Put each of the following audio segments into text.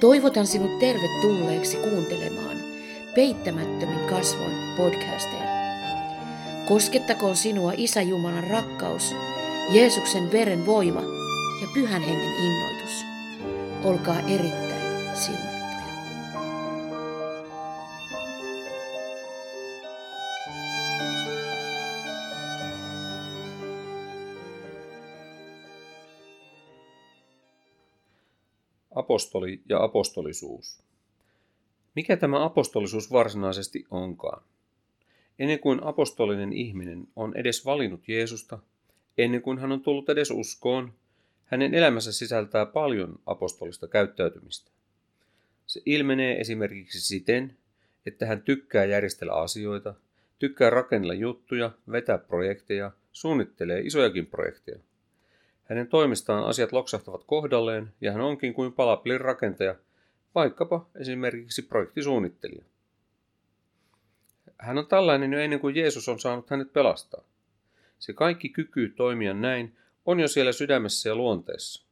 Toivotan sinut tervetulleeksi kuuntelemaan Peittämättömin kasvoin podcasteja. Koskettakoon sinua Isä Jumalan rakkaus, Jeesuksen veren voima ja Pyhän Hengen innoitus. Olkaa erittäin siunattuja. Apostoli ja apostolisuus. Mikä tämä apostolisuus varsinaisesti onkaan? Ennen kuin apostolinen ihminen on edes valinnut Jeesusta, ennen kuin hän on tullut edes uskoon, hänen elämänsä sisältää paljon apostolista käyttäytymistä. Se ilmenee esimerkiksi siten, että hän tykkää järjestellä asioita, tykkää rakennella juttuja, vetää projekteja, suunnittelee isojakin projekteja. Hänen toimistaan asiat loksahtavat kohdalleen ja hän onkin kuin palapelin rakentaja, vaikkapa esimerkiksi projektisuunnittelija. Hän on tällainen jo ennen kuin Jeesus on saanut hänet pelastaa. Se kaikki kyky toimia näin on jo siellä sydämessä ja luonteessa.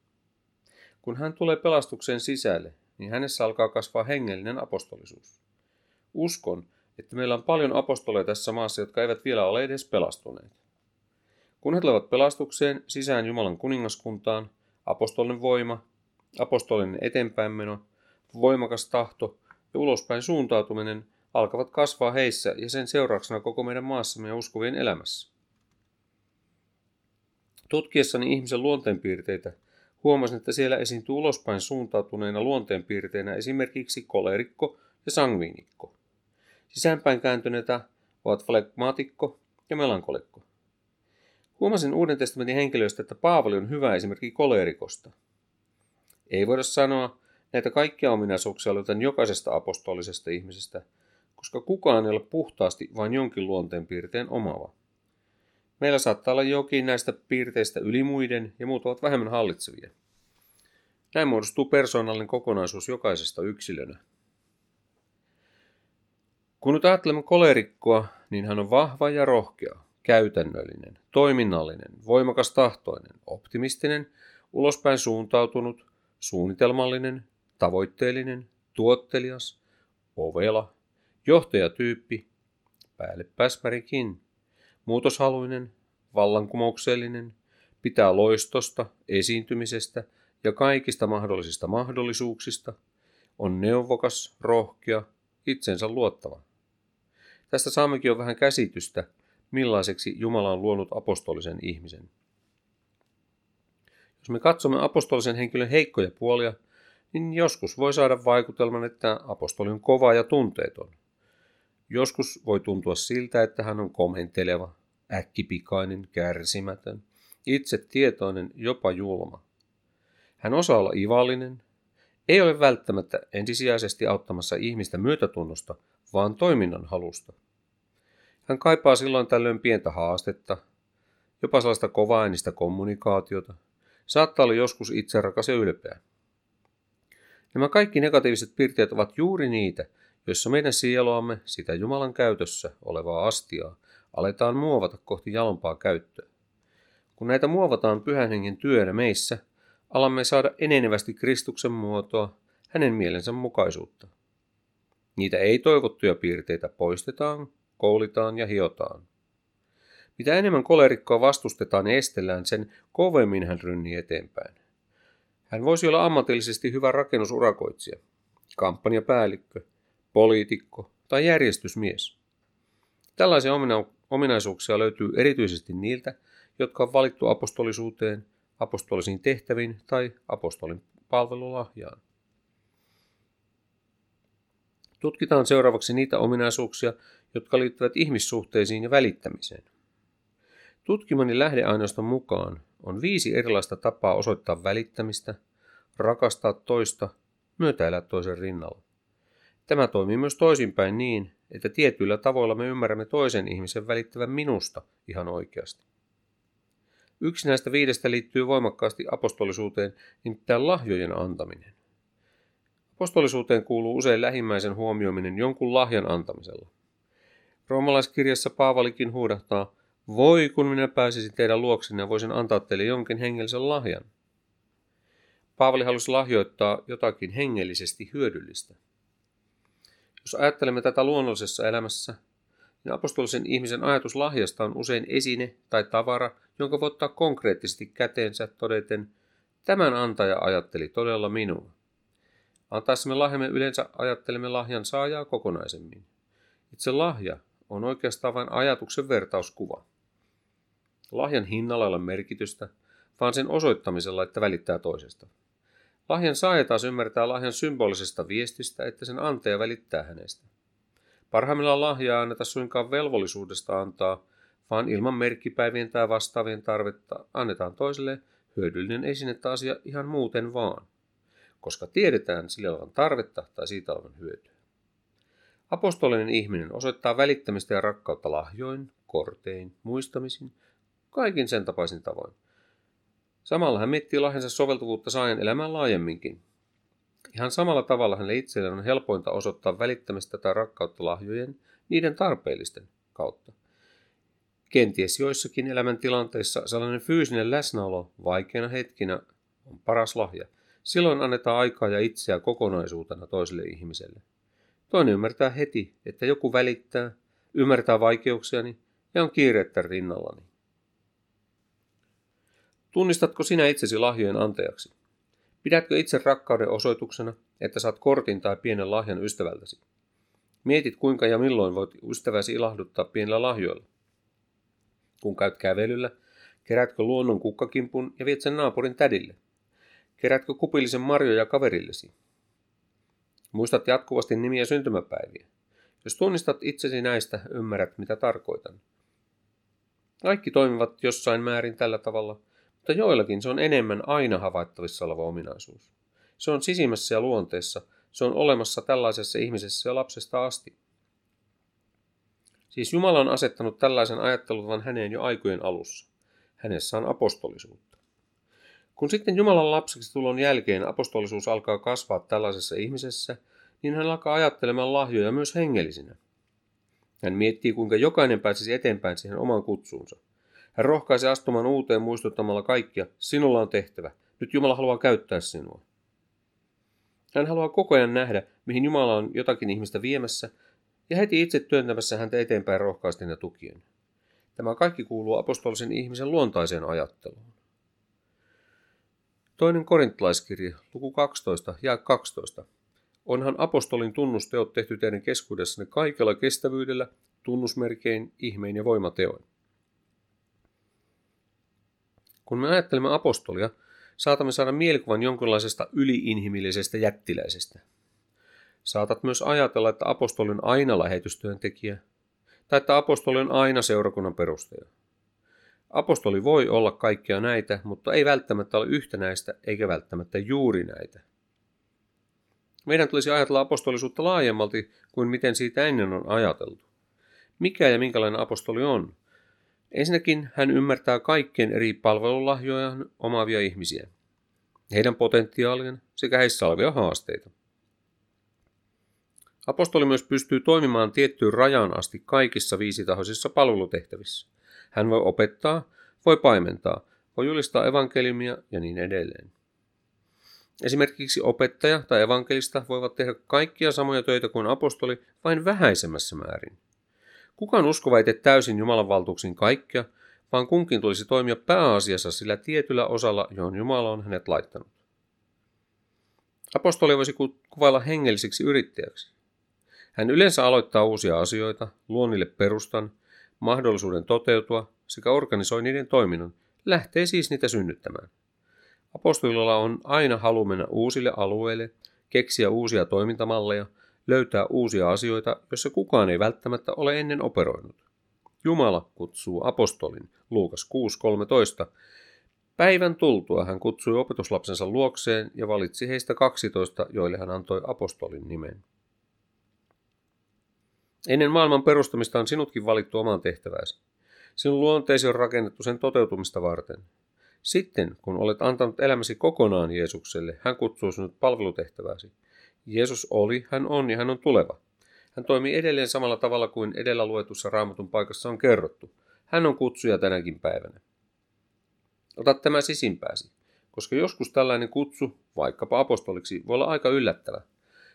Kun hän tulee pelastuksen sisälle, niin hänessä alkaa kasvaa hengellinen apostolisuus. Uskon, että meillä on paljon apostoleja tässä maassa, jotka eivät vielä ole edes pelastuneet. Kun he tulevat pelastukseen sisään Jumalan kuningaskuntaan, apostolinen voima, apostolinen eteenpäinmeno, voimakas tahto ja ulospäin suuntautuminen alkavat kasvaa heissä ja sen seurauksena koko meidän maassamme ja uskovien elämässä. Tutkiessani ihmisen luonteenpiirteitä huomasin, että siellä esiintyy ulospäin suuntautuneina luonteenpiirteinä esimerkiksi kolerikko ja sangviinikko. Sisäänpäin kääntyneitä ovat flegmaatikko ja melankolikko. Huomasin Uuden testamentin henkilöistä, että Paavali on hyvä esimerkki kolerikosta. Ei voida sanoa näitä kaikkia ominaisuuksia löytän jokaisesta apostolisesta ihmisestä, koska kukaan ei ole puhtaasti vain jonkin luonteenpiirteen omava. Meillä saattaa olla jokin näistä piirteistä yli muiden ja muut ovat vähemmän hallitsevia. Näin muodostuu persoonallinen kokonaisuus jokaisesta yksilönä. Kun nyt ajattelemme kolerikkoa, niin hän on vahva ja rohkea, käytännöllinen, toiminnallinen, voimakas tahtoinen, optimistinen, ulospäin suuntautunut, suunnitelmallinen, tavoitteellinen, tuottelias, ovela, johtajatyyppi, päälle päsmärikin, muutoshaluinen, vallankumouksellinen, pitää loistosta, esiintymisestä ja kaikista mahdollisista mahdollisuuksista, on neuvokas, rohkea, itsensä luottava. Tästä saammekin jo vähän käsitystä, millaiseksi Jumala on luonut apostolisen ihmisen. Jos me katsomme apostolisen henkilön heikkoja puolia, niin joskus voi saada vaikutelman, että apostoli on kova ja tunteeton. Joskus voi tuntua siltä, että hän on komenteleva, äkkipikainen, kärsimätön, itse tietoinen, jopa julma. Hän osaa olla ivallinen, ei ole välttämättä ensisijaisesti auttamassa ihmistä myötätunnosta, vaan toiminnan halusta. Hän kaipaa silloin tällöin pientä haastetta, jopa sellaista kovaäänistä kommunikaatiota. Saattaa olla joskus itserakas ja ylpeä. Nämä kaikki negatiiviset piirteet ovat juuri niitä, joissa meidän sieloamme sitä Jumalan käytössä olevaa astiaa aletaan muovata kohti jalompaa käyttöä. Kun näitä muovataan pyhän hengen työnä meissä, alamme saada enenevästi Kristuksen muotoa, hänen mielensä mukaisuutta. Niitä ei-toivottuja piirteitä poistetaan, koulitaan ja hiotaan. Mitä enemmän kolerikkoa vastustetaan ja estellään, sen kovemmin hän rynnii eteenpäin. Hän voisi olla ammatillisesti hyvä rakennusurakoitsija, kampanjapäällikkö, poliitikko tai järjestysmies. Tällaisia ominaisuuksia löytyy erityisesti niiltä, jotka on valittu apostolisuuteen, apostolisiin tehtäviin tai apostolin palvelulahjaan. Tutkitaan seuraavaksi niitä ominaisuuksia, jotka liittyvät ihmissuhteisiin ja välittämiseen. Tutkimani lähdeaineiston mukaan on viisi erilaista tapaa osoittaa välittämistä, rakastaa toista, myötäillä toisen rinnalla. Tämä toimii myös toisinpäin niin, että tietyillä tavoilla me ymmärrämme toisen ihmisen välittävän minusta ihan oikeasti. Yksi näistä viidestä liittyy voimakkaasti apostolisuuteen, nimittäin lahjojen antaminen. Apostolisuuteen kuuluu usein lähimmäisen huomioiminen jonkun lahjan antamisella. Roomalaiskirjassa Paavalikin huudahtaa, voi kun minä pääsisin teidän luoksenne ja voisin antaa teille jonkin hengellisen lahjan. Paavali halusi lahjoittaa jotakin hengellisesti hyödyllistä. Jos ajattelemme tätä luonnollisessa elämässä, niin apostolisen ihmisen ajatus lahjasta on usein esine tai tavara, jonka voi ottaa konkreettisesti käteensä todeten, tämän antaja ajatteli todella minua. Antaessamme lahjamme yleensä ajattelemme lahjan saajaa kokonaisemmin. Itse lahja on oikeastaan vain ajatuksen vertauskuva. Lahjan hinnalla ei ole merkitystä, vaan sen osoittamisella, että välittää toisesta. Lahjan saaja taas ymmärtää lahjan symbolisesta viestistä, että sen antaja välittää hänestä. Parhaimmillaan lahjaa anneta suinkaan velvollisuudesta antaa, vaan ilman merkkipäivien tai vastaavien tarvetta annetaan toiselle hyödyllinen esine taas ja ihan muuten vaan, koska tiedetään sillä olevan tarvetta tai siitä olevan hyötyä. Apostolinen ihminen osoittaa välittämistä ja rakkautta lahjoin, kortein, muistamisin, kaikin sen tapaisin tavoin. Samalla hän miettii lahjansa soveltuvuutta saajan elämään laajemminkin. Ihan samalla tavalla hänelle itselleen on helpointa osoittaa välittämistä tai rakkautta lahjojen niiden tarpeellisten kautta. Kenties joissakin elämäntilanteissa sellainen fyysinen läsnäolo vaikeina hetkinä on paras lahja. Silloin annetaan aikaa ja itseä kokonaisuutena toiselle ihmiselle. Toinen ymmärtää heti, että joku välittää, ymmärtää vaikeuksiani ja on kiirettä rinnallani. Tunnistatko sinä itsesi lahjojen antajaksi? Pidätkö itse rakkauden osoituksena, että saat kortin tai pienen lahjan ystävältäsi? Mietit, kuinka ja milloin voit ystäväsi ilahduttaa pienillä lahjoilla. Kun käyt kävelyllä, keräätkö luonnon kukkakimpun ja viet sen naapurin tädille? Keräätkö kupillisen marjoja kaverillesi? Muistat jatkuvasti nimiä syntymäpäiviä. Jos tunnistat itsesi näistä, ymmärrät mitä tarkoitan. Kaikki toimivat jossain määrin tällä tavalla, mutta joillakin se on enemmän aina havaittavissa oleva ominaisuus. Se on sisimmässä ja luonteessa, se on olemassa tällaisessa ihmisessä ja lapsesta asti. Siis Jumala on asettanut tällaisen ajattelutavan häneen jo aikojen alussa. Hänessä on apostolisuutta. Kun sitten Jumalan lapseksi tulon jälkeen apostolisuus alkaa kasvaa tällaisessa ihmisessä, niin hän alkaa ajattelemaan lahjoja myös hengellisinä. Hän miettii, kuinka jokainen pääsisi eteenpäin siihen omaan kutsuunsa. Hän rohkaisee astumaan uuteen muistuttamalla kaikkia, sinulla on tehtävä, nyt Jumala haluaa käyttää sinua. Hän haluaa koko ajan nähdä, mihin Jumala on jotakin ihmistä viemässä, ja heti itse työntämässä häntä eteenpäin rohkaisten ja tukien. Tämä kaikki kuuluu apostolisen ihmisen luontaiseen ajatteluun. Toinen korintalaiskirja, luku 12 ja 12. Onhan apostolin tunnusteot tehty teidän keskuudessanne kaikella kestävyydellä, tunnusmerkein, ihmein ja voimateoin. Kun me ajattelemme apostolia, saatamme saada mielikuvan jonkinlaisesta yliinhimillisestä jättiläisestä. Saatat myös ajatella, että apostoli on aina lähetystyöntekijä, tai että apostoli on aina seurakunnan perustaja. Apostoli voi olla kaikkea näitä, mutta ei välttämättä ole yhtenäistä eikä välttämättä juuri näitä. Meidän tulisi ajatella apostolisuutta laajemmalti kuin miten siitä ennen on ajateltu. Mikä ja minkälainen apostoli on? Ensinnäkin hän ymmärtää kaikkien eri palvelulahjoja omaavia ihmisiä, heidän potentiaalien sekä heissä olevia haasteita. Apostoli myös pystyy toimimaan tiettyyn rajaan asti kaikissa viisitahoisissa palvelutehtävissä. Hän voi opettaa, voi paimentaa, voi julistaa evankeliumia ja niin edelleen. Esimerkiksi opettaja tai evankelista voivat tehdä kaikkia samoja töitä kuin apostoli vain vähäisemmässä määrin. Kukaan uskova ei tee täysin Jumalan valtuuksiin kaikkea, vaan kunkin tulisi toimia pääasiassa sillä tietyllä osalla, johon Jumala on hänet laittanut. Apostoli voisi kuvailla hengellisiksi yrittäjäksi. Hän yleensä aloittaa uusia asioita, luo niille perustan, mahdollisuuden toteutua sekä organisoi niiden toiminnan, lähtee siis niitä synnyttämään. Apostolilla on aina halu mennä uusille alueille, keksiä uusia toimintamalleja, löytää uusia asioita, joissa kukaan ei välttämättä ole ennen operoinut. Jumala kutsuu apostolin, Luukas 6.13. Päivän tultua hän kutsui opetuslapsensa luokseen ja valitsi heistä 12, joille hän antoi apostolin nimen. Ennen maailman perustamista on sinutkin valittu oman tehtäväsi. Sinun luonteesi on rakennettu sen toteutumista varten. Sitten, kun olet antanut elämäsi kokonaan Jeesukselle, hän kutsuu sinut palvelutehtäväsi. Jeesus oli, hän on ja hän on tuleva. Hän toimii edelleen samalla tavalla kuin edellä luetussa raamatun paikassa on kerrottu. Hän on kutsuja tänäkin päivänä. Ota tämä sisimpääsi. koska joskus tällainen kutsu, vaikkapa apostoliksi, voi olla aika yllättävä.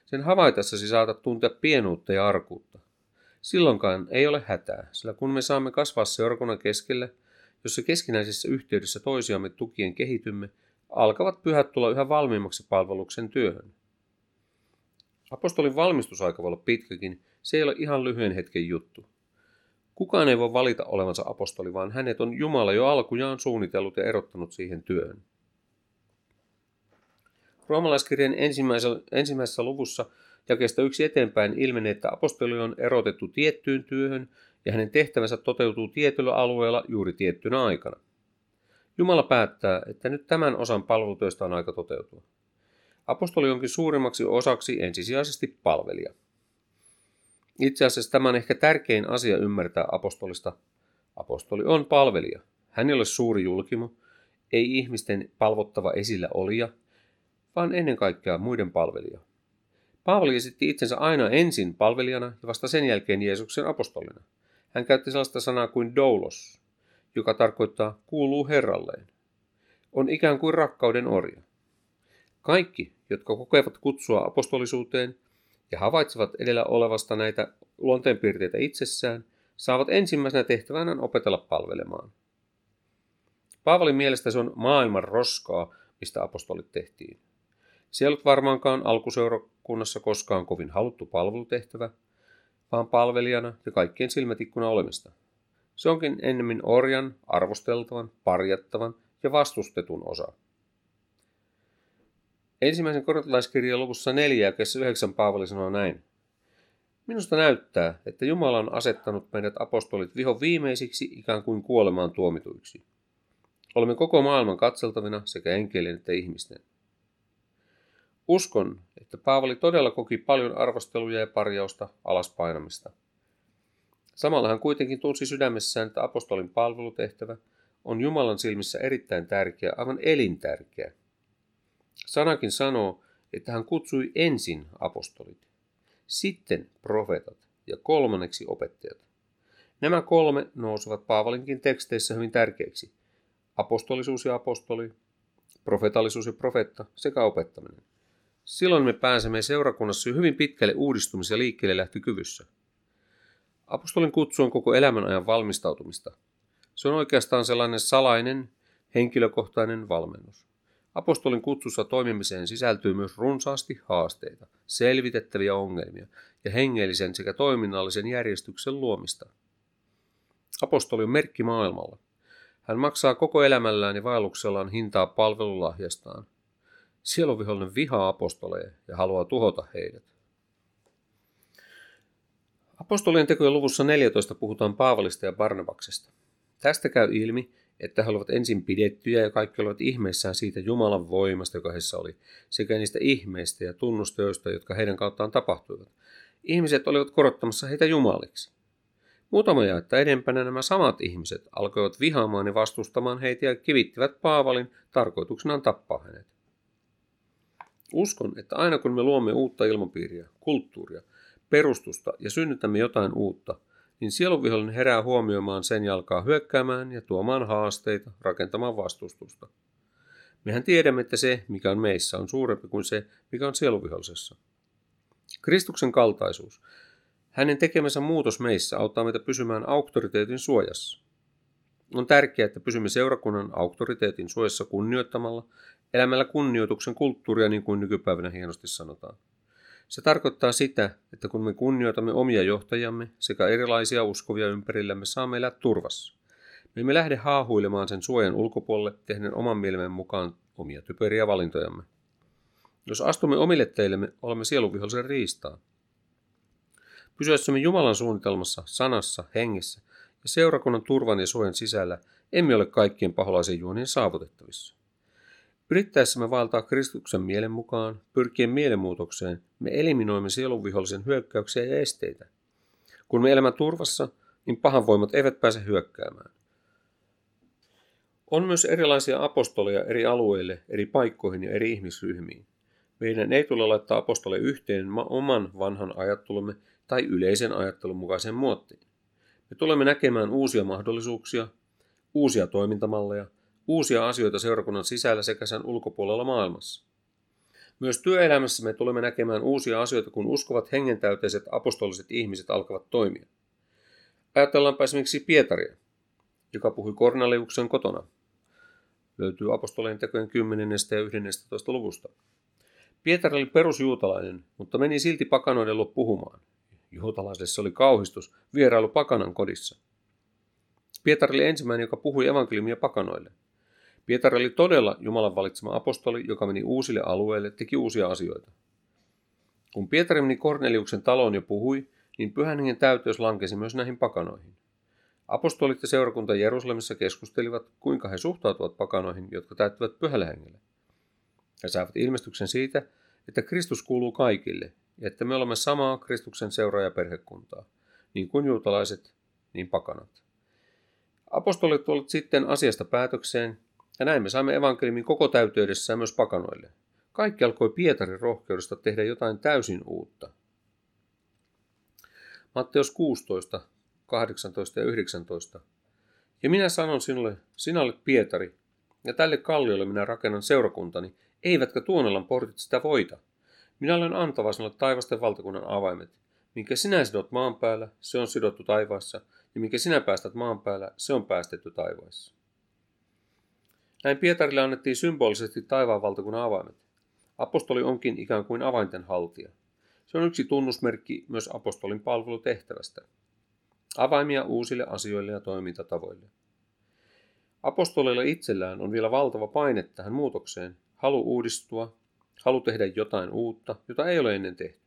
Sen havaitessasi saatat tuntea pienuutta ja arkuutta. Silloinkaan ei ole hätää, sillä kun me saamme kasvaa seurakunnan keskelle, jossa keskinäisessä yhteydessä toisiamme tukien kehitymme, alkavat pyhät tulla yhä valmiimmaksi palveluksen työhön. Apostolin valmistusaika voi olla pitkäkin, se ei ole ihan lyhyen hetken juttu. Kukaan ei voi valita olevansa apostoli, vaan hänet on Jumala jo alkujaan suunnitellut ja erottanut siihen työhön. Roomalaiskirjan ensimmäisessä luvussa jakeesta yksi eteenpäin ilmenee, että apostoli on erotettu tiettyyn työhön ja hänen tehtävänsä toteutuu tietyllä alueella juuri tiettynä aikana. Jumala päättää, että nyt tämän osan palvelutyöstä on aika toteutua. Apostoli onkin suurimmaksi osaksi ensisijaisesti palvelija. Itse asiassa tämä on ehkä tärkein asia ymmärtää apostolista. Apostoli on palvelija. Hän ei ole suuri julkimo, ei ihmisten palvottava esillä olija, vaan ennen kaikkea muiden palvelija. Paavali esitti itsensä aina ensin palvelijana ja vasta sen jälkeen Jeesuksen apostolina. Hän käytti sellaista sanaa kuin doulos, joka tarkoittaa kuuluu Herralleen. On ikään kuin rakkauden orja. Kaikki, jotka kokevat kutsua apostolisuuteen ja havaitsevat edellä olevasta näitä luonteenpiirteitä itsessään, saavat ensimmäisenä tehtävänä opetella palvelemaan. Paavalin mielestä se on maailman roskaa, mistä apostolit tehtiin. Se ei varmaankaan alkuseurakunnassa koskaan kovin haluttu palvelutehtävä, vaan palvelijana ja kaikkien silmätikkuna olemista. Se onkin ennemmin orjan, arvosteltavan, parjattavan ja vastustetun osa. Ensimmäisen korintalaiskirjan luvussa 4 ja 9 Paavali sanoo näin. Minusta näyttää, että Jumala on asettanut meidät apostolit viho viimeisiksi ikään kuin kuolemaan tuomituiksi. Olemme koko maailman katseltavina sekä enkelien että ihmisten. Uskon, että Paavali todella koki paljon arvosteluja ja parjausta alaspainamista. Samalla hän kuitenkin tunsi sydämessään, että apostolin palvelutehtävä on Jumalan silmissä erittäin tärkeä, aivan elintärkeä. Sanakin sanoo, että hän kutsui ensin apostolit, sitten profeetat ja kolmanneksi opettajat. Nämä kolme nousevat Paavalinkin teksteissä hyvin tärkeiksi. Apostolisuus ja apostoli, profetallisuus ja profetta sekä opettaminen. Silloin me pääsemme seurakunnassa hyvin pitkälle uudistumis- ja liikkeelle lähtökyvyssä. Apostolin kutsu on koko elämän ajan valmistautumista. Se on oikeastaan sellainen salainen, henkilökohtainen valmennus. Apostolin kutsussa toimimiseen sisältyy myös runsaasti haasteita, selvitettäviä ongelmia ja hengellisen sekä toiminnallisen järjestyksen luomista. Apostoli on merkki maailmalla. Hän maksaa koko elämällään ja vaelluksellaan hintaa palvelulahjastaan. Sieluvihollinen vihaa apostoleja ja haluaa tuhota heidät. Apostolien tekojen luvussa 14 puhutaan Paavalista ja Barnabaksesta. Tästä käy ilmi, että he olivat ensin pidettyjä ja kaikki olivat ihmeissään siitä Jumalan voimasta, joka heissä oli, sekä niistä ihmeistä ja tunnusteoista, jotka heidän kauttaan tapahtuivat. Ihmiset olivat korottamassa heitä jumaliksi. Muutama jaetta edempänä nämä samat ihmiset alkoivat vihaamaan ja vastustamaan heitä ja kivittivät Paavalin tarkoituksenaan tappaa hänet. Uskon, että aina kun me luomme uutta ilmapiiriä, kulttuuria, perustusta ja synnytämme jotain uutta, niin sielunvihollinen herää huomioimaan sen ja alkaa hyökkäämään ja tuomaan haasteita, rakentamaan vastustusta. Mehän tiedämme, että se, mikä on meissä, on suurempi kuin se, mikä on sielunvihollisessa. Kristuksen kaltaisuus. Hänen tekemänsä muutos meissä auttaa meitä pysymään auktoriteetin suojassa. On tärkeää, että pysymme seurakunnan auktoriteetin suojassa kunnioittamalla, elämällä kunnioituksen kulttuuria niin kuin nykypäivänä hienosti sanotaan. Se tarkoittaa sitä, että kun me kunnioitamme omia johtajamme sekä erilaisia uskovia ympärillämme, saamme elää turvassa. Me emme lähde haahuilemaan sen suojan ulkopuolelle tehden oman mielemme mukaan omia typeriä valintojamme. Jos astumme omille teillemme, olemme sieluvihollisen riistaa. Pysyessämme Jumalan suunnitelmassa, sanassa, hengessä ja seurakunnan turvan ja suojan sisällä, emme ole kaikkien paholaisen juonien saavutettavissa. Yrittäessämme vaeltaa Kristuksen mielen mukaan, pyrkien mielenmuutokseen, me eliminoimme sielunvihollisen hyökkäyksiä ja esteitä. Kun me elämme turvassa, niin pahan voimat eivät pääse hyökkäämään. On myös erilaisia apostoleja eri alueille, eri paikkoihin ja eri ihmisryhmiin. Meidän ei tule laittaa apostole yhteen oman vanhan ajattelumme tai yleisen ajattelun mukaisen muottiin. Me tulemme näkemään uusia mahdollisuuksia, uusia toimintamalleja, uusia asioita seurakunnan sisällä sekä sen ulkopuolella maailmassa. Myös työelämässä me tulemme näkemään uusia asioita, kun uskovat hengentäyteiset apostoliset ihmiset alkavat toimia. Ajatellaanpa esimerkiksi Pietaria, joka puhui Korneliuksen kotona. Löytyy apostolien tekojen 10. ja 11. luvusta. Pietari oli perusjuutalainen, mutta meni silti pakanoiden luo puhumaan. Juutalaisille se oli kauhistus, vierailu pakanan kodissa. Pietari oli ensimmäinen, joka puhui evankeliumia pakanoille. Pietari oli todella Jumalan valitsema apostoli, joka meni uusille alueille, teki uusia asioita. Kun Pietari meni Korneliuksen taloon ja puhui, niin pyhän hengen täyteys lankesi myös näihin pakanoihin. Apostolit ja seurakunta Jerusalemissa keskustelivat, kuinka he suhtautuvat pakanoihin, jotka täyttävät pyhällä hengellä. He saavat ilmestyksen siitä, että Kristus kuuluu kaikille ja että me olemme samaa Kristuksen seuraajaperhekuntaa, niin kuin juutalaiset, niin pakanat. Apostolit tulivat sitten asiasta päätökseen, ja näin me saimme evankeliumin koko täyteydessään myös pakanoille. Kaikki alkoi Pietarin rohkeudesta tehdä jotain täysin uutta. Matteus 16, 18 ja 19. Ja minä sanon sinulle, sinä olet Pietari, ja tälle kalliolle minä rakennan seurakuntani, eivätkä tuonelan portit sitä voita. Minä olen antava sinulle taivasten valtakunnan avaimet. Minkä sinä sidot maan päällä, se on sidottu taivaassa, ja minkä sinä päästät maan päällä, se on päästetty taivaassa. Näin Pietarille annettiin symbolisesti taivaan valtakunnan avaimet. Apostoli onkin ikään kuin avainten haltija. Se on yksi tunnusmerkki myös apostolin palvelutehtävästä. Avaimia uusille asioille ja toimintatavoille. Apostolilla itsellään on vielä valtava paine tähän muutokseen, halu uudistua, halu tehdä jotain uutta, jota ei ole ennen tehty.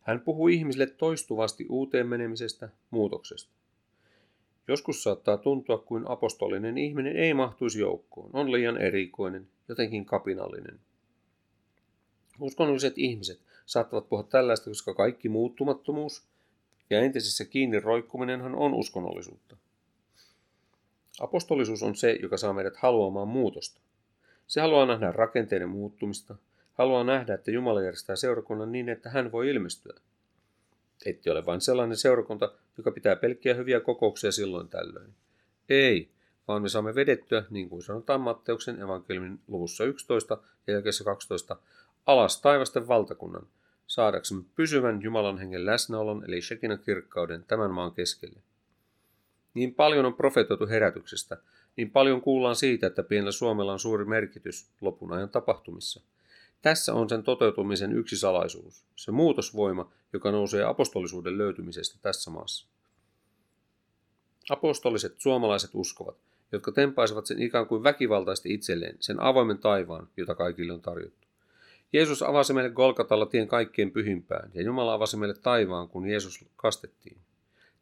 Hän puhuu ihmisille toistuvasti uuteen menemisestä, muutoksesta. Joskus saattaa tuntua kuin apostolinen ihminen ei mahtuisi joukkoon, on liian erikoinen, jotenkin kapinallinen. Uskonnolliset ihmiset saattavat puhua tällaista, koska kaikki muuttumattomuus ja entisessä kiinni roikkuminenhan on uskonnollisuutta. Apostolisuus on se, joka saa meidät haluamaan muutosta. Se haluaa nähdä rakenteiden muuttumista, haluaa nähdä, että Jumala järjestää seurakunnan niin, että hän voi ilmestyä. Ette ole vain sellainen seurakunta, joka pitää pelkkiä hyviä kokouksia silloin tällöin. Ei, vaan me saamme vedettyä, niin kuin sanotaan Matteuksen evankeliumin luvussa 11 ja jälkeessä 12, alas taivasten valtakunnan, saadaksemme pysyvän Jumalan hengen läsnäolon eli Shekinan kirkkauden tämän maan keskelle. Niin paljon on profetoitu herätyksestä, niin paljon kuullaan siitä, että pienellä Suomella on suuri merkitys lopun ajan tapahtumissa. Tässä on sen toteutumisen yksi salaisuus, se muutosvoima, joka nousee apostolisuuden löytymisestä tässä maassa. Apostoliset suomalaiset uskovat, jotka tempaisivat sen ikään kuin väkivaltaisesti itselleen, sen avoimen taivaan, jota kaikille on tarjottu. Jeesus avasi meille Golgatalla tien kaikkien pyhimpään, ja Jumala avasi meille taivaan, kun Jeesus kastettiin.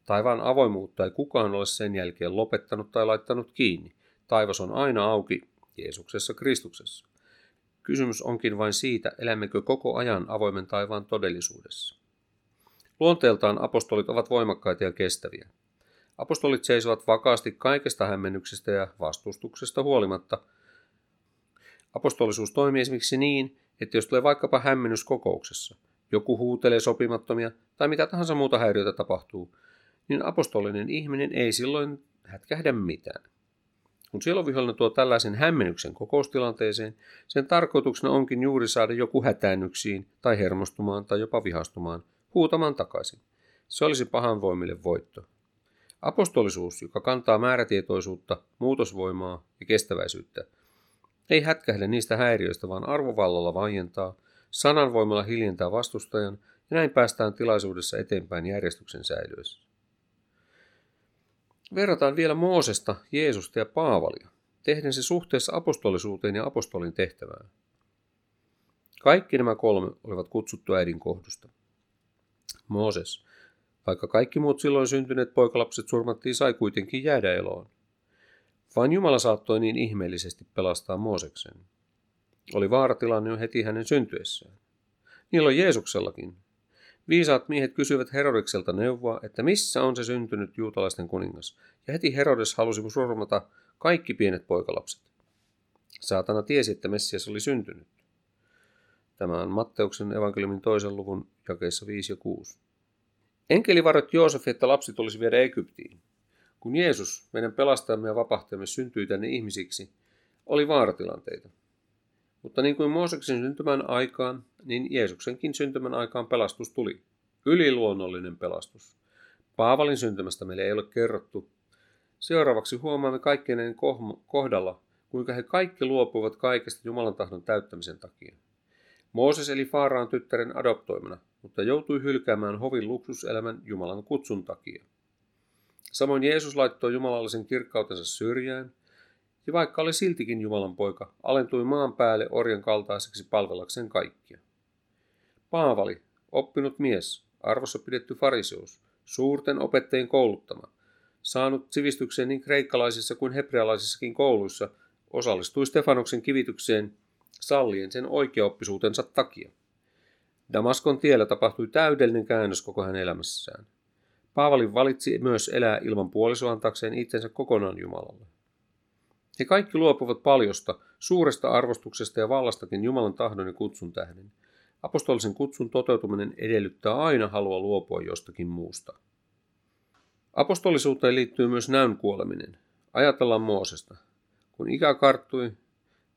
Taivaan avoimuutta ei kukaan ole sen jälkeen lopettanut tai laittanut kiinni. Taivas on aina auki Jeesuksessa Kristuksessa. Kysymys onkin vain siitä, elämmekö koko ajan avoimen taivaan todellisuudessa. Luonteeltaan apostolit ovat voimakkaita ja kestäviä. Apostolit seisovat vakaasti kaikesta hämmennyksestä ja vastustuksesta huolimatta. Apostolisuus toimii esimerkiksi niin, että jos tulee vaikkapa hämmennys kokouksessa, joku huutelee sopimattomia tai mitä tahansa muuta häiriötä tapahtuu, niin apostolinen ihminen ei silloin hätkähdä mitään. Kun sielovihollinen tuo tällaisen hämmennyksen kokoustilanteeseen, sen tarkoituksena onkin juuri saada joku hätäännyksiin tai hermostumaan tai jopa vihastumaan, huutamaan takaisin. Se olisi pahan voimille voitto. Apostolisuus, joka kantaa määrätietoisuutta, muutosvoimaa ja kestäväisyyttä, ei hätkähdä niistä häiriöistä, vaan arvovallalla vaientaa, sananvoimalla hiljentää vastustajan ja näin päästään tilaisuudessa eteenpäin järjestyksen säilyessä. Verrataan vielä Moosesta, Jeesusta ja Paavalia, tehden se suhteessa apostolisuuteen ja apostolin tehtävään. Kaikki nämä kolme olivat kutsuttu äidin kohdusta. Mooses, vaikka kaikki muut silloin syntyneet poikalapset surmattiin, sai kuitenkin jäädä eloon. Vain Jumala saattoi niin ihmeellisesti pelastaa Mooseksen. Oli vaaratilanne jo heti hänen syntyessään. Niillä on Jeesuksellakin. Viisaat miehet kysyivät Herodekselta neuvoa, että missä on se syntynyt juutalaisten kuningas, ja heti Herodes halusi surmata kaikki pienet poikalapset. Saatana tiesi, että Messias oli syntynyt. Tämä on Matteuksen evankeliumin toisen luvun jakeissa 5 ja 6. Enkeli varoitti Joosef, että lapsi tulisi viedä Egyptiin. Kun Jeesus, meidän pelastajamme ja vapahtajamme, syntyi tänne ihmisiksi, oli vaaratilanteita. Mutta niin kuin Mooseksen syntymän aikaan, niin Jeesuksenkin syntymän aikaan pelastus tuli. Yliluonnollinen pelastus. Paavalin syntymästä meille ei ole kerrottu. Seuraavaksi huomaamme kaikkien kohdalla, kuinka he kaikki luopuivat kaikesta Jumalan tahdon täyttämisen takia. Mooses eli Faaraan tyttären adoptoimana, mutta joutui hylkäämään hovin luksuselämän Jumalan kutsun takia. Samoin Jeesus laittoi jumalallisen kirkkautensa syrjään, ja vaikka oli siltikin Jumalan poika, alentui maan päälle orjan kaltaiseksi palvelakseen kaikkia. Paavali, oppinut mies, arvossa pidetty fariseus, suurten opettajien kouluttama, saanut sivistykseen niin kreikkalaisissa kuin hebrealaisissakin kouluissa, osallistui Stefanoksen kivitykseen sallien sen oikeaoppisuutensa takia. Damaskon tiellä tapahtui täydellinen käännös koko hänen elämässään. Paavali valitsi myös elää ilman puolisoa antaakseen itsensä kokonaan Jumalalle. He kaikki luopuvat paljosta, suuresta arvostuksesta ja vallastakin Jumalan tahdon ja kutsun tähden. Apostolisen kutsun toteutuminen edellyttää aina halua luopua jostakin muusta. Apostolisuuteen liittyy myös näyn kuoleminen. Ajatellaan Moosesta. Kun ikä karttui,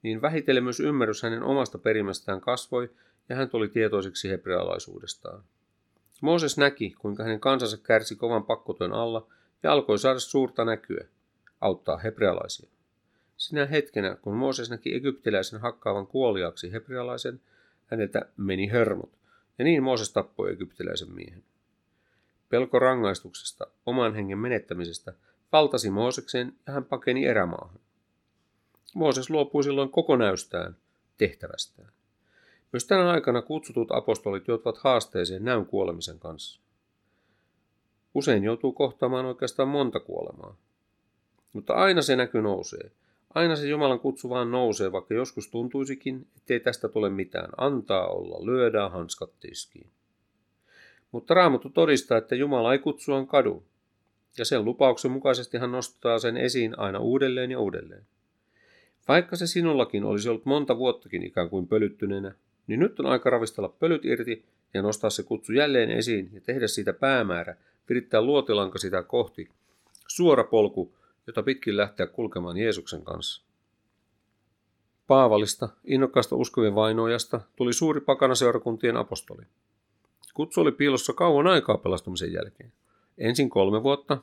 niin vähitellen myös ymmärrys hänen omasta perimästään kasvoi ja hän tuli tietoiseksi hebrealaisuudestaan. Mooses näki, kuinka hänen kansansa kärsi kovan pakkotyön alla ja alkoi saada suurta näkyä, auttaa hebrealaisia. Sinä hetkenä, kun Mooses näki egyptiläisen hakkaavan kuoliaksi hebrealaisen, häneltä meni hermot, ja niin Mooses tappoi egyptiläisen miehen. Pelko rangaistuksesta, oman hengen menettämisestä, valtasi Mooseksen ja hän pakeni erämaahan. Mooses luopui silloin kokonäystään tehtävästään. Myös tänä aikana kutsutut apostolit joutuvat haasteeseen näyn kuolemisen kanssa. Usein joutuu kohtaamaan oikeastaan monta kuolemaa. Mutta aina se näky nousee. Aina se Jumalan kutsu vaan nousee, vaikka joskus tuntuisikin, ettei tästä tule mitään. Antaa olla, lyödään hanskat tiskiin. Mutta Raamattu todistaa, että Jumala ei kutsuaan kadu. Ja sen lupauksen mukaisesti hän nostaa sen esiin aina uudelleen ja uudelleen. Vaikka se sinullakin olisi ollut monta vuottakin ikään kuin pölyttyneenä, niin nyt on aika ravistella pölyt irti ja nostaa se kutsu jälleen esiin ja tehdä siitä päämäärä, virittää luotilanka sitä kohti. Suora polku, jota pitkin lähteä kulkemaan Jeesuksen kanssa. Paavalista, innokkaasta uskovien vainoajasta, tuli suuri pakanaseurakuntien apostoli. Kutsu oli piilossa kauan aikaa pelastumisen jälkeen. Ensin kolme vuotta,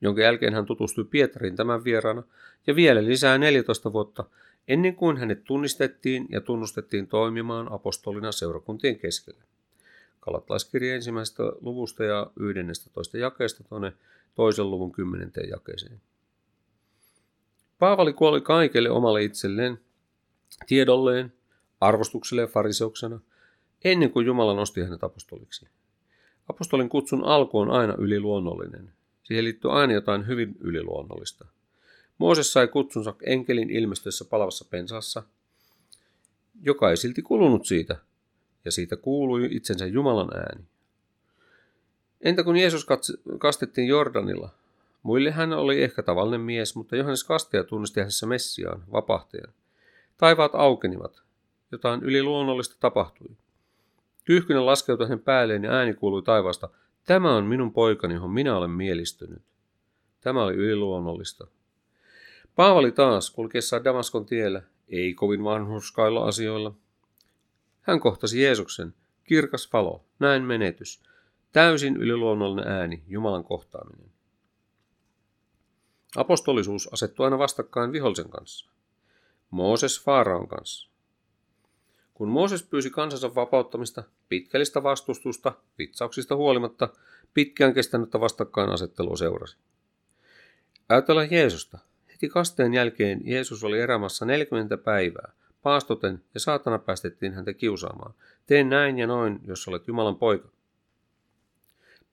jonka jälkeen hän tutustui Pietarin tämän vieraana, ja vielä lisää 14 vuotta, ennen kuin hänet tunnistettiin ja tunnustettiin toimimaan apostolina seurakuntien keskellä. Kalatlaiskirja ensimmäisestä luvusta ja 11 jakeesta tuonne toisen luvun kymmenenteen jakeeseen. Paavali kuoli kaikelle omalle itselleen, tiedolleen, arvostukselle ja fariseuksena, ennen kuin Jumala nosti hänet apostoliksi. Apostolin kutsun alku on aina yliluonnollinen. Siihen liittyy aina jotain hyvin yliluonnollista. Mooses sai kutsunsa enkelin ilmestyessä palavassa pensaassa, joka ei silti kulunut siitä, ja siitä kuului itsensä Jumalan ääni. Entä kun Jeesus kastettiin Jordanilla? Muille hän oli ehkä tavallinen mies, mutta Johannes Kastaja tunnisti hänessä Messiaan, vapahtajan. Taivaat aukenivat. Jotain yliluonnollista tapahtui. Kyyhkynen laskeutui hänen päälleen ja ääni kuului taivaasta. Tämä on minun poikani, johon minä olen mielistynyt. Tämä oli yliluonnollista. Paavali taas kulkeessaan Damaskon tiellä, ei kovin vanhurskailla asioilla. Hän kohtasi Jeesuksen, kirkas valo, näin menetys, täysin yliluonnollinen ääni, Jumalan kohtaaminen. Apostolisuus asettui aina vastakkain vihollisen kanssa. Mooses Faaraon kanssa. Kun Mooses pyysi kansansa vapauttamista, pitkällistä vastustusta, vitsauksista huolimatta, pitkään kestänyttä vastakkainasettelua seurasi. Ajatellaan Jeesusta. Heti kasteen jälkeen Jeesus oli erämässä 40 päivää. Paastoten ja saatana päästettiin häntä kiusaamaan. Teen näin ja noin, jos olet Jumalan poika.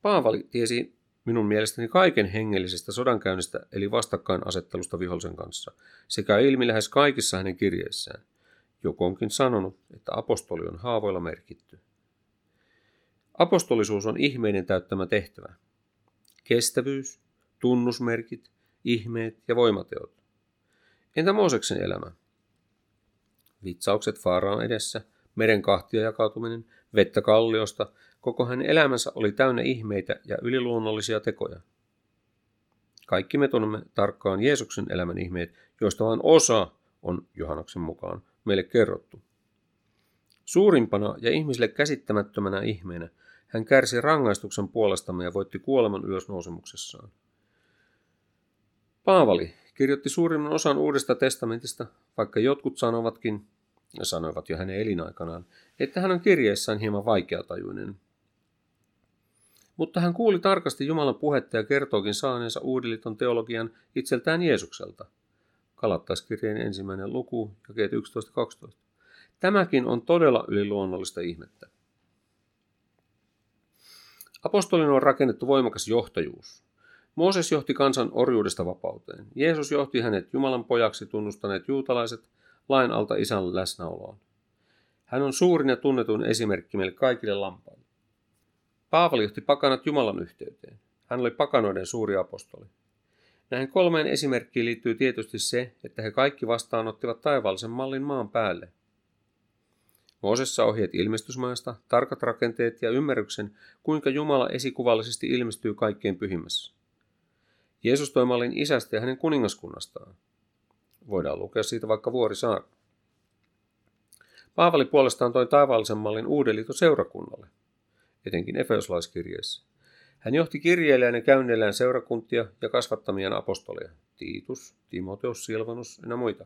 Paavali tiesi minun mielestäni kaiken hengellisestä sodankäynnistä eli vastakkainasettelusta vihollisen kanssa, sekä ilmi lähes kaikissa hänen kirjeissään. Joku onkin sanonut, että apostoli on haavoilla merkitty. Apostolisuus on ihmeiden täyttämä tehtävä. Kestävyys, tunnusmerkit, ihmeet ja voimateot. Entä Mooseksen elämä? Vitsaukset Faaraan edessä, meren kahtia jakautuminen, vettä kalliosta, koko hänen elämänsä oli täynnä ihmeitä ja yliluonnollisia tekoja. Kaikki me tunnemme tarkkaan Jeesuksen elämän ihmeet, joista vain osa on Johannoksen mukaan meille kerrottu. Suurimpana ja ihmisille käsittämättömänä ihmeenä hän kärsi rangaistuksen puolestamme ja voitti kuoleman ylösnousemuksessaan. Paavali kirjoitti suurimman osan Uudesta testamentista, vaikka jotkut sanovatkin, sanoivat jo hänen elinaikanaan, että hän on kirjeissään hieman vaikeatajuinen. Mutta hän kuuli tarkasti Jumalan puhetta ja kertookin saaneensa Uudiliton teologian itseltään Jeesukselta. Kalattaiskirjeen ensimmäinen luku, jakeet 11.12. Tämäkin on todella yliluonnollista ihmettä. Apostolin on rakennettu voimakas johtajuus. Mooses johti kansan orjuudesta vapauteen. Jeesus johti hänet Jumalan pojaksi tunnustaneet juutalaiset lain alta isän läsnäoloon. Hän on suurin ja tunnetun esimerkki meille kaikille lampaille. Paavali johti pakanat Jumalan yhteyteen. Hän oli pakanoiden suuri apostoli. Näihin kolmeen esimerkkiin liittyy tietysti se, että he kaikki vastaanottivat taivaallisen mallin maan päälle. Moosessa ohjeet ilmestysmaasta, tarkat rakenteet ja ymmärryksen, kuinka Jumala esikuvallisesti ilmestyy kaikkein pyhimmässä. Jeesus toi mallin isästä ja hänen kuningaskunnastaan. Voidaan lukea siitä vaikka vuori saakka. Paavali puolestaan toi taivaallisen mallin uuden liiton seurakunnalle, etenkin Efeoslaiskirjeessä. Hän johti kirjeilijän ja käynneillään seurakuntia ja kasvattamien apostoleja, Tiitus, Timoteus, Silvanus ja muita,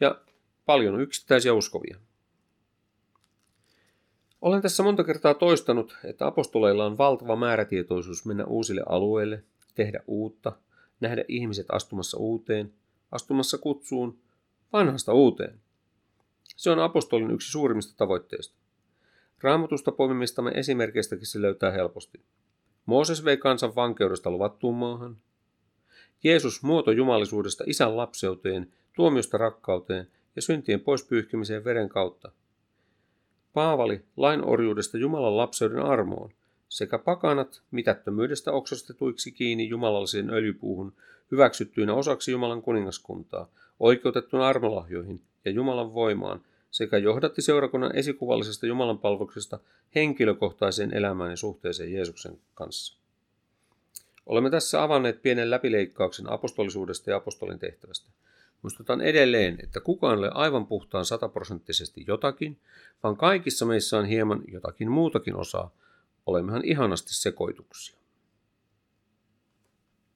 ja paljon yksittäisiä uskovia. Olen tässä monta kertaa toistanut, että apostoleilla on valtava määrätietoisuus mennä uusille alueille, tehdä uutta, nähdä ihmiset astumassa uuteen, astumassa kutsuun, vanhasta uuteen. Se on apostolin yksi suurimmista tavoitteista. Raamatusta poimimistamme esimerkeistäkin se löytää helposti. Mooses vei kansan vankeudesta luvattuun maahan. Jeesus muoto jumalisuudesta isän lapseuteen, tuomiosta rakkauteen ja syntien poispyyhkimiseen veren kautta. Paavali lain orjuudesta Jumalan lapseuden armoon sekä pakanat mitättömyydestä oksastetuiksi kiinni jumalalliseen öljypuuhun hyväksyttyinä osaksi Jumalan kuningaskuntaa, oikeutettuna armolahjoihin ja Jumalan voimaan, sekä johdatti seurakunnan esikuvallisesta Jumalan palveluksesta henkilökohtaiseen elämään ja suhteeseen Jeesuksen kanssa. Olemme tässä avanneet pienen läpileikkauksen apostolisuudesta ja apostolin tehtävästä. Muistutan edelleen, että kukaan ei ole aivan puhtaan sataprosenttisesti jotakin, vaan kaikissa meissä on hieman jotakin muutakin osaa. Olemmehan ihanasti sekoituksia.